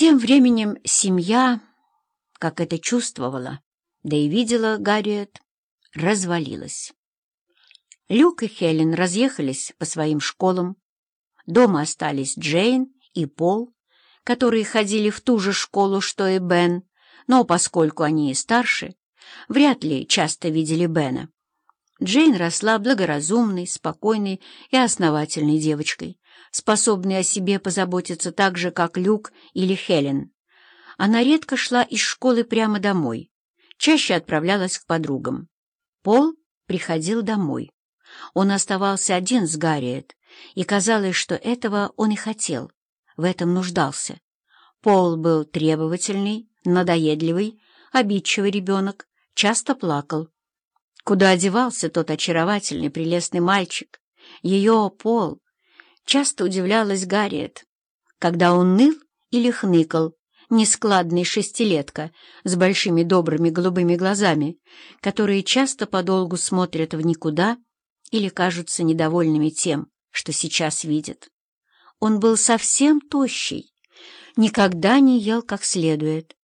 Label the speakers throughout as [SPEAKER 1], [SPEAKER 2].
[SPEAKER 1] Тем временем семья, как это чувствовала, да и видела Гарриет, развалилась. Люк и Хелен разъехались по своим школам. Дома остались Джейн и Пол, которые ходили в ту же школу, что и Бен, но поскольку они и старше, вряд ли часто видели Бена. Джейн росла благоразумной, спокойной и основательной девочкой, способной о себе позаботиться так же, как Люк или Хелен. Она редко шла из школы прямо домой, чаще отправлялась к подругам. Пол приходил домой. Он оставался один с Гарриет, и казалось, что этого он и хотел, в этом нуждался. Пол был требовательный, надоедливый, обидчивый ребенок, часто плакал. Куда одевался тот очаровательный, прелестный мальчик? Ее Пол. Часто удивлялась Гарриет, когда он ныл или хныкал, нескладный шестилетка с большими добрыми голубыми глазами, которые часто подолгу смотрят в никуда или кажутся недовольными тем, что сейчас видят. Он был совсем тощий, никогда не ел как следует.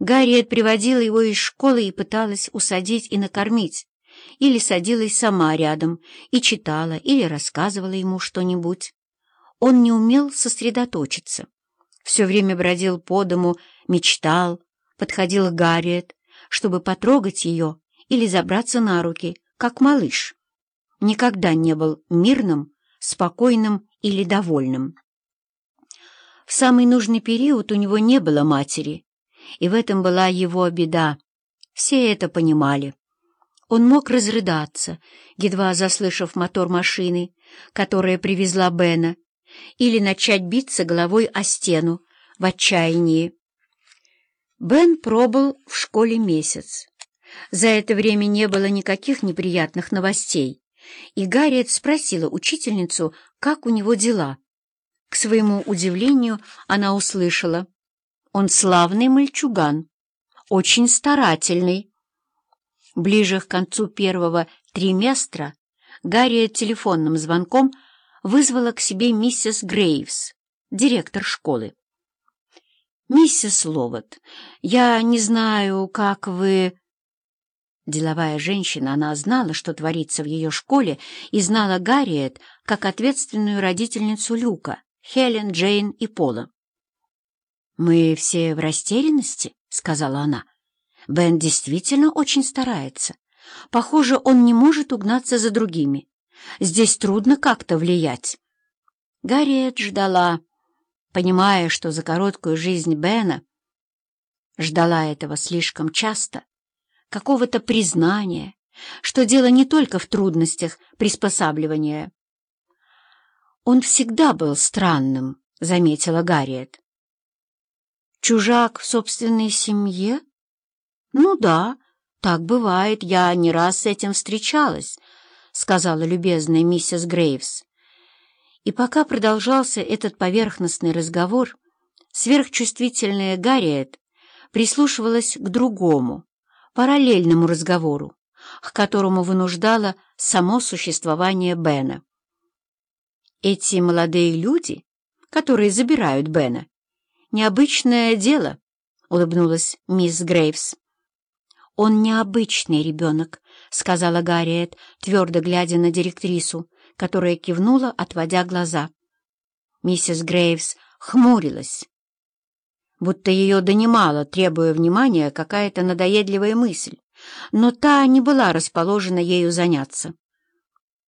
[SPEAKER 1] Гарриет приводила его из школы и пыталась усадить и накормить, или садилась сама рядом и читала или рассказывала ему что-нибудь. Он не умел сосредоточиться. Все время бродил по дому, мечтал, подходил к Гарриет, чтобы потрогать ее или забраться на руки, как малыш. Никогда не был мирным, спокойным или довольным. В самый нужный период у него не было матери, и в этом была его беда. Все это понимали. Он мог разрыдаться, едва заслышав мотор машины, которая привезла Бена, или начать биться головой о стену в отчаянии. Бен пробыл в школе месяц. За это время не было никаких неприятных новостей, и Гарриет спросила учительницу, как у него дела. К своему удивлению она услышала. Он славный мальчуган, очень старательный. Ближе к концу первого триместра Гарриет телефонным звонком вызвала к себе миссис Грейвс, директор школы. «Миссис Ловат, я не знаю, как вы...» Деловая женщина, она знала, что творится в ее школе, и знала Гарриет как ответственную родительницу Люка, Хелен, Джейн и Пола. «Мы все в растерянности», — сказала она. «Бен действительно очень старается. Похоже, он не может угнаться за другими. Здесь трудно как-то влиять». Гарриет ждала, понимая, что за короткую жизнь Бена ждала этого слишком часто, какого-то признания, что дело не только в трудностях приспосабливания. «Он всегда был странным», — заметила Гарриет. «Чужак в собственной семье? Ну да, так бывает, я не раз с этим встречалась», — сказала любезная миссис Грейвс. И пока продолжался этот поверхностный разговор, сверхчувствительная Гарриет прислушивалась к другому, параллельному разговору, к которому вынуждало само существование Бена. Эти молодые люди, которые забирают Бена, необычное дело, — улыбнулась мисс Грейвс. «Он необычный ребенок», — сказала Гарриет, твердо глядя на директрису, которая кивнула, отводя глаза. Миссис Грейвс хмурилась, будто ее донимала, требуя внимания, какая-то надоедливая мысль, но та не была расположена ею заняться.